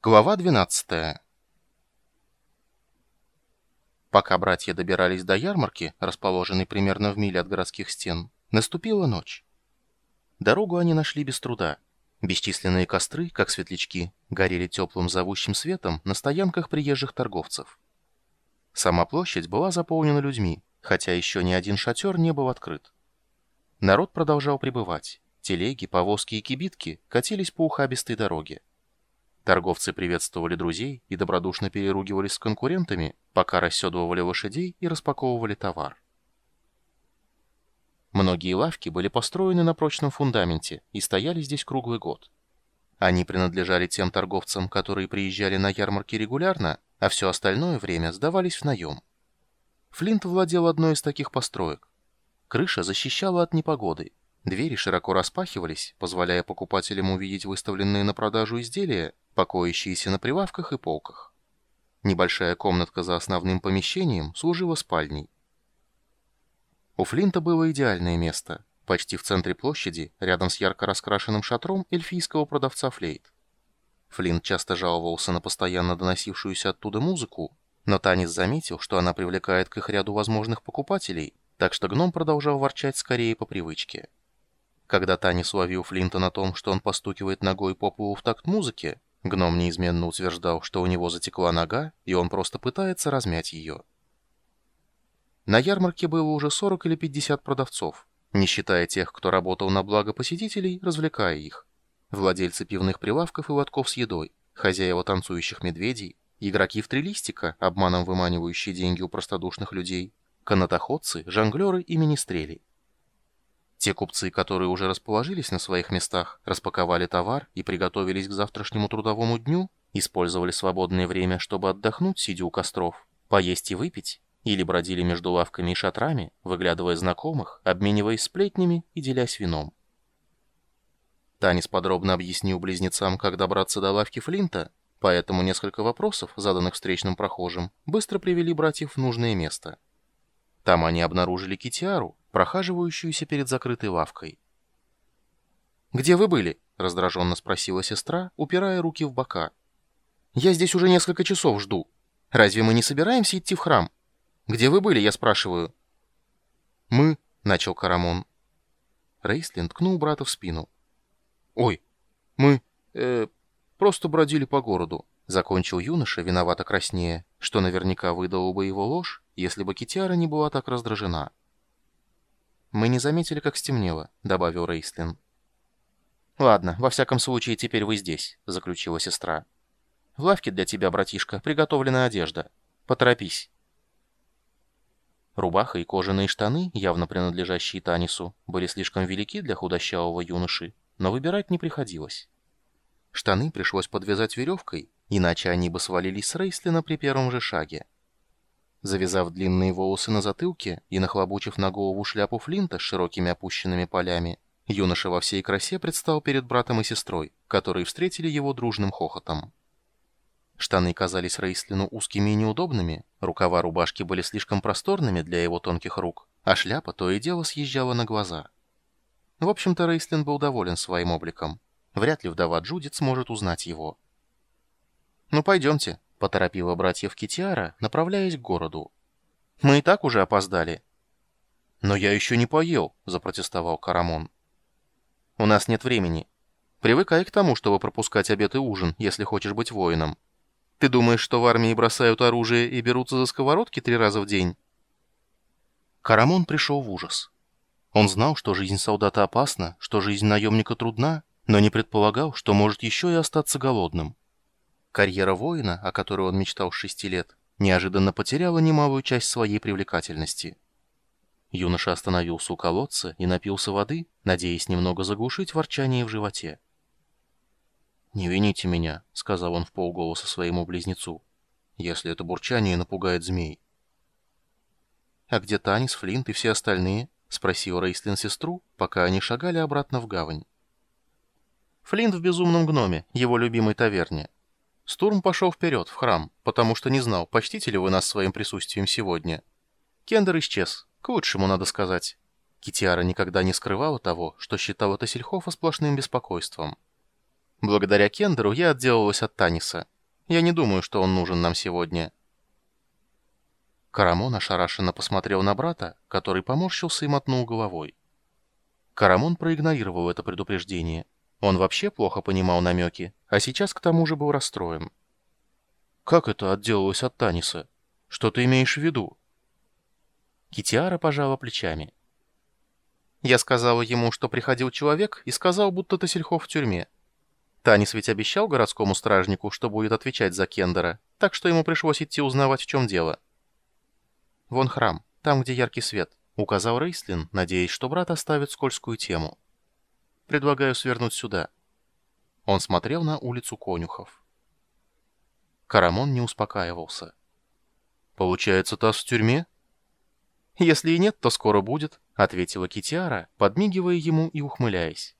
Глава 12 Пока братья добирались до ярмарки, расположенной примерно в миле от городских стен, наступила ночь. Дорогу они нашли без труда. Бесчисленные костры, как светлячки, горели теплым зовущим светом на стоянках приезжих торговцев. Сама площадь была заполнена людьми, хотя еще ни один шатер не был открыт. Народ продолжал прибывать. Телеги, повозки и кибитки катились по ухабистой дороге. Торговцы приветствовали друзей и добродушно переругивались с конкурентами, пока расседывали лошадей и распаковывали товар. Многие лавки были построены на прочном фундаменте и стояли здесь круглый год. Они принадлежали тем торговцам, которые приезжали на ярмарки регулярно, а все остальное время сдавались в наем. Флинт владел одной из таких построек. Крыша защищала от непогоды, Двери широко распахивались, позволяя покупателям увидеть выставленные на продажу изделия, покоящиеся на прилавках и полках. Небольшая комнатка за основным помещением служила спальней. У Флинта было идеальное место, почти в центре площади, рядом с ярко раскрашенным шатром эльфийского продавца флейт. Флинт часто жаловался на постоянно доносившуюся оттуда музыку, но Танис заметил, что она привлекает к их ряду возможных покупателей, так что гном продолжал ворчать скорее по привычке. Когда Танис ловил Флинта на том, что он постукивает ногой по полу в такт музыки, гном неизменно утверждал, что у него затекла нога, и он просто пытается размять ее. На ярмарке было уже 40 или 50 продавцов, не считая тех, кто работал на благо посетителей, развлекая их. Владельцы пивных прилавков и лотков с едой, хозяева танцующих медведей, игроки в три листика, обманом выманивающие деньги у простодушных людей, канатоходцы, жонглеры и министрели. Те купцы, которые уже расположились на своих местах, распаковали товар и приготовились к завтрашнему трудовому дню, использовали свободное время, чтобы отдохнуть, сидя у костров, поесть и выпить, или бродили между лавками и шатрами, выглядывая знакомых, обмениваясь сплетнями и делясь вином. Танис подробно объяснил близнецам, как добраться до лавки Флинта, поэтому несколько вопросов, заданных встречным прохожим, быстро привели братьев в нужное место. Там они обнаружили Китиару, прохаживающуюся перед закрытой лавкой. «Где вы были?» — раздраженно спросила сестра, упирая руки в бока. «Я здесь уже несколько часов жду. Разве мы не собираемся идти в храм? Где вы были, я спрашиваю?» «Мы...» — начал Карамон. Рейслин ткнул брата в спину. «Ой, мы... э... просто бродили по городу», — закончил юноша, виновато краснее, что наверняка выдало бы его ложь, если бы Китиара не была так раздражена. «Мы не заметили, как стемнело», — добавил Рейслин. «Ладно, во всяком случае, теперь вы здесь», — заключила сестра. «В лавке для тебя, братишка, приготовлена одежда. Поторопись». Рубаха и кожаные штаны, явно принадлежащие Танису, были слишком велики для худощавого юноши, но выбирать не приходилось. Штаны пришлось подвязать веревкой, иначе они бы свалились с Рейслина при первом же шаге. Завязав длинные волосы на затылке и нахлобучив на голову шляпу Флинта с широкими опущенными полями, юноша во всей красе предстал перед братом и сестрой, которые встретили его дружным хохотом. Штаны казались Рейслину узкими и неудобными, рукава рубашки были слишком просторными для его тонких рук, а шляпа то и дело съезжала на глаза. В общем-то, Рейслин был доволен своим обликом. Вряд ли вдова Джудит сможет узнать его. «Ну, пойдемте», — поторопила братьев Китиара, направляясь к городу. «Мы и так уже опоздали». «Но я еще не поел», — запротестовал Карамон. «У нас нет времени. Привыкай к тому, чтобы пропускать обед и ужин, если хочешь быть воином. Ты думаешь, что в армии бросают оружие и берутся за сковородки три раза в день?» Карамон пришел в ужас. Он знал, что жизнь солдата опасна, что жизнь наемника трудна, но не предполагал, что может еще и остаться голодным. Карьера воина, о которой он мечтал шести лет, неожиданно потеряла немалую часть своей привлекательности. Юноша остановился у колодца и напился воды, надеясь немного заглушить ворчание в животе. «Не вините меня», — сказал он в полголоса своему близнецу, «если это бурчание напугает змей». «А где Танис, Флинт и все остальные?» — спросил Рейслин сестру, пока они шагали обратно в гавань. «Флинт в безумном гноме, его любимой таверне. Стурм пошел вперед, в храм, потому что не знал, почтите ли вы нас своим присутствием сегодня. Кендер исчез. К лучшему, надо сказать. Китиара никогда не скрывала того, что считала Тассельхофа сплошным беспокойством. Благодаря Кендеру я отделалась от Таниса. Я не думаю, что он нужен нам сегодня». Карамон ошарашенно посмотрел на брата, который поморщился и мотнул головой. Карамон проигнорировал это предупреждение. Он вообще плохо понимал намеки, а сейчас к тому же был расстроен. «Как это отделалось от Таниса? Что ты имеешь в виду?» Китиара пожала плечами. «Я сказала ему, что приходил человек, и сказал, будто Тасельхов в тюрьме. Танис ведь обещал городскому стражнику, что будет отвечать за Кендера, так что ему пришлось идти узнавать, в чем дело». «Вон храм, там, где яркий свет», — указал Рейслин, надеясь, что брат оставит скользкую тему. «Предлагаю свернуть сюда». Он смотрел на улицу конюхов. Карамон не успокаивался. «Получается, Тасс в тюрьме?» «Если и нет, то скоро будет», — ответила Китиара, подмигивая ему и ухмыляясь.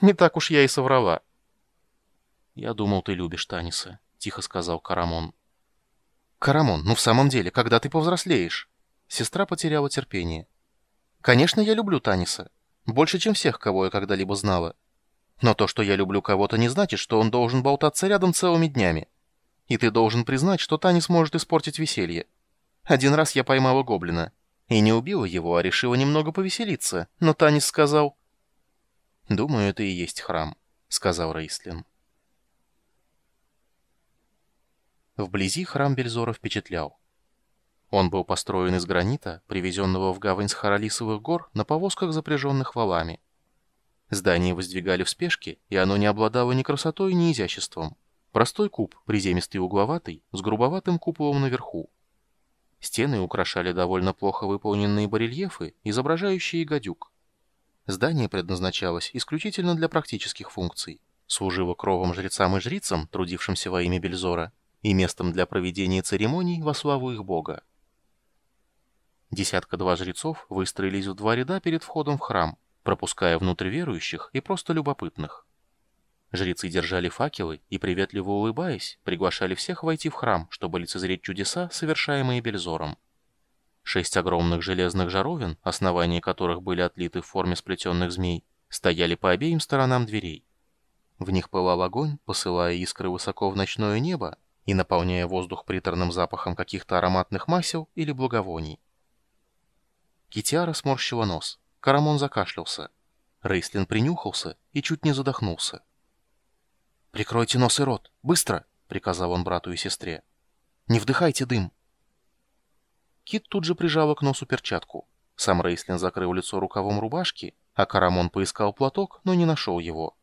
«Не так уж я и соврала». «Я думал, ты любишь Таниса», — тихо сказал Карамон. «Карамон, ну в самом деле, когда ты повзрослеешь?» Сестра потеряла терпение. «Конечно, я люблю Таниса. Больше, чем всех, кого я когда-либо знала. Но то, что я люблю кого-то, не значит, что он должен болтаться рядом целыми днями. И ты должен признать, что Танис может испортить веселье. Один раз я поймала гоблина. И не убила его, а решила немного повеселиться. Но Танис сказал... «Думаю, это и есть храм», — сказал Рейслин. Вблизи храм Бельзора впечатлял. Он был построен из гранита, привезенного в гавань с Харалисовых гор на повозках, запряженных валами. Здание воздвигали в спешке, и оно не обладало ни красотой, ни изяществом. Простой куб, приземистый и угловатый, с грубоватым куполом наверху. Стены украшали довольно плохо выполненные барельефы, изображающие гадюк. Здание предназначалось исключительно для практических функций. Служило кровом жрецам и жрицам, трудившимся во имя Бельзора, и местом для проведения церемоний во славу их бога. Десятка-два жрецов выстроились в два ряда перед входом в храм, пропуская внутрь верующих и просто любопытных. Жрецы держали факелы и, приветливо улыбаясь, приглашали всех войти в храм, чтобы лицезреть чудеса, совершаемые Бельзором. Шесть огромных железных жаровин, основания которых были отлиты в форме сплетенных змей, стояли по обеим сторонам дверей. В них пылал огонь, посылая искры высоко в ночное небо, и наполняя воздух приторным запахом каких-то ароматных масел или благовоний. Китиара сморщила нос. Карамон закашлялся. Рейслин принюхался и чуть не задохнулся. «Прикройте нос и рот! Быстро!» — приказал он брату и сестре. «Не вдыхайте дым!» Кит тут же прижала к носу перчатку. Сам Рейслин закрыл лицо рукавом рубашки, а Карамон поискал платок, но не нашел его.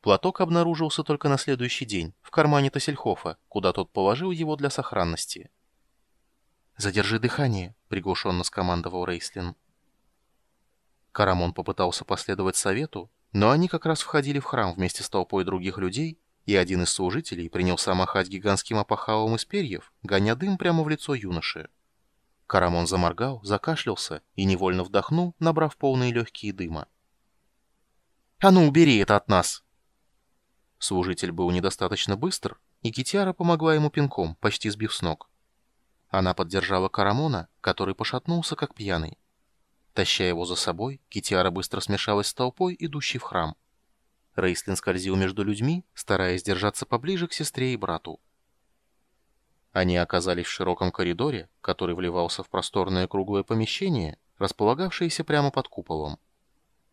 Платок обнаружился только на следующий день, в кармане Тассельхофа, куда тот положил его для сохранности. «Задержи дыхание», — приглушенно скомандовал Рейслин. Карамон попытался последовать совету, но они как раз входили в храм вместе с толпой других людей, и один из служителей принялся махать гигантским опахалом из перьев, гоня дым прямо в лицо юноши. Карамон заморгал, закашлялся и невольно вдохнул, набрав полные легкие дыма. «А ну, убери это от нас!» Служитель был недостаточно быстр, и Китяра помогла ему пинком, почти сбив с ног. Она поддержала Карамона, который пошатнулся, как пьяный. Таща его за собой, Китиара быстро смешалась с толпой, идущей в храм. Рейслин скользил между людьми, стараясь держаться поближе к сестре и брату. Они оказались в широком коридоре, который вливался в просторное круглое помещение, располагавшееся прямо под куполом.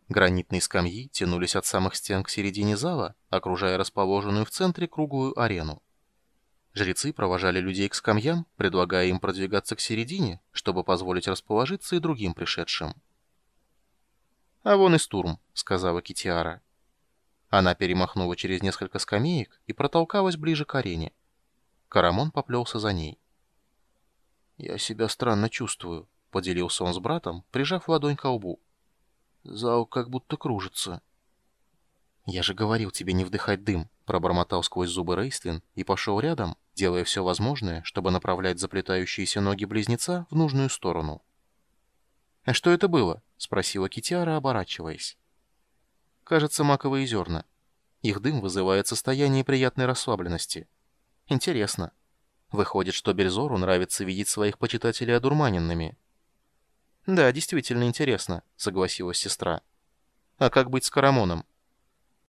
Гранитные скамьи тянулись от самых стен к середине зала, окружая расположенную в центре круглую арену. Жрецы провожали людей к скамьям, предлагая им продвигаться к середине, чтобы позволить расположиться и другим пришедшим. «А вон и Стурм», — сказала Китиара. Она перемахнула через несколько скамеек и протолкалась ближе к арене. Карамон поплелся за ней. «Я себя странно чувствую», — поделился он с братом, прижав ладонь к лбу. Зал как будто кружится. «Я же говорил тебе не вдыхать дым», — пробормотал сквозь зубы Рейстлин и пошел рядом, делая все возможное, чтобы направлять заплетающиеся ноги близнеца в нужную сторону. «А что это было?» — спросила Китиара, оборачиваясь. «Кажется, маковые зерна. Их дым вызывает состояние приятной расслабленности. Интересно. Выходит, что Бельзору нравится видеть своих почитателей одурманенными». «Да, действительно интересно», — согласилась сестра. «А как быть с Карамоном?